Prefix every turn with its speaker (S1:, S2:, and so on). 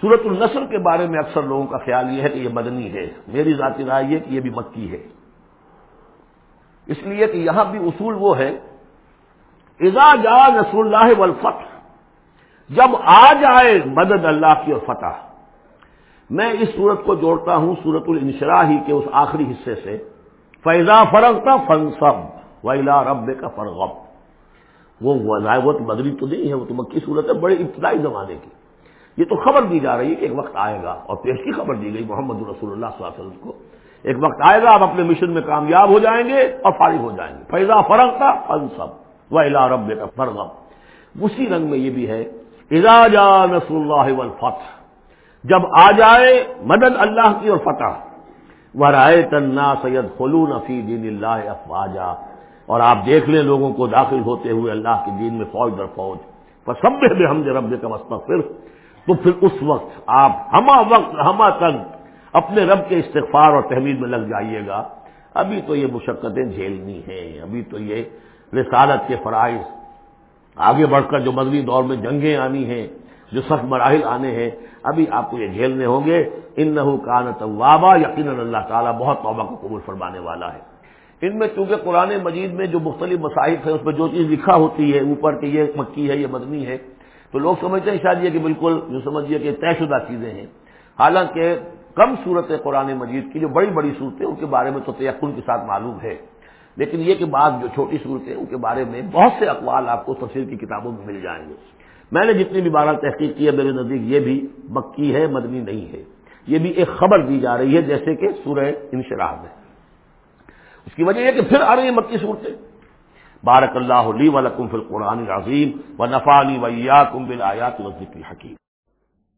S1: سورت النسل کے بارے میں اکثر لوگوں کا خیال یہ ہے کہ یہ مدنی ہے۔ میری ذاتی رائے یہ کہ یہ بھی مکی ہے۔ اس لیے کہ یہاں بھی اصول وہ ہے، اذا جا نسر اللہ والفتح، جب آ جائے مدد اللہ کی اور فتح۔ میں اس صورت کو جوڑتا ہوں سورت الانشرا ہی کے اس آخری حصے سے۔ فیضا فرغ کا فنصب ویلا رب کا فرغب وہ وہ مدری تو نہیں ہے، وہ تو مکی صورت ہے، بڑے ابتدائی زمانے کی۔ یہ تو خبر دی جا رہی ہے کہ ایک وقت آئے گا اور پیش کی خبر دی گئی محمد رسول اللہ صلی اللہ علیہ وسلم کو۔ ایک وقت آئے گا، آپ اپنے مشن میں کامیاب ہو جائیں گے اور فارغ ہو جائیں گے۔ فیضا فرغ کا فنصب ویلا رب کا فرغب اسی رنگ میں یہ بھی ہے جا نسر اللہ والفتح۔ جب آ جائے مدد اللہ کی اور فتح۔ وہ رائے تنا سید خلون فی دین اللہ افواجا اور آپ دیکھ لیں لوگوں کو داخل ہوتے ہوئے اللہ کے دین میں فوج در فوج۔ پر سب میں ہم رب کا مستقر تو پھر اس وقت آپ ہما وقت ہما تن اپنے رب کے استغفار اور تحمید میں لگ جائیے گا۔ ابھی تو یہ مشقتیں جھیلنی ہیں، ابھی تو یہ رسالت کے فرائض آگے بڑھ کر جو مدنی دور میں جنگیں آنی ہیں، جو سخت مراحل آنے ہیں، ابھی آپ کو یہ جھیلنے ہوں گے۔ ان نحو کان طوابا یقیناً اللہ تعالیٰ بہت توبہ کو قبول فرمانے والا ہے۔ ان میں چونکہ قرآن مجید میں جو مختلف مصائف ہیں، اس میں جو چیز لکھا ہوتی ہے، اوپر کہ یہ مکی ہے، یہ مدنی ہے تو لوگ سمجھتے ہیں شاید یہ کہ بالکل جو سمجھیے کہ طے شدہ چیزیں ہیں۔ حالانکہ کم صورت قرآن مجید کی جو بڑی بڑی صورتیں ان کے بارے میں تو تیقن کے ساتھ معلوم ہے۔ لیکن یہ کہ بعض جو چھوٹی صورتیں ان کے بارے میں بہت سے اقوال آپ کو تفصیل کی کتابوں میں مل جائیں گے۔ میں نے جتنی بھی بارہ تحقیق کی ہے، میرے نزدیک یہ بھی مکی ہے، مدنی نہیں ہے۔ یہ بھی ایک خبر دی جا رہی ہے جیسے کہ سورہ انشراح میں۔ اس کی وجہ یہ کہ پھر آ رہی ہے مکی صورتیں۔ بارک اللہ علی ولکم فی القرآن عظیم و نفانی ویا کم بل آیات ذکر حکیم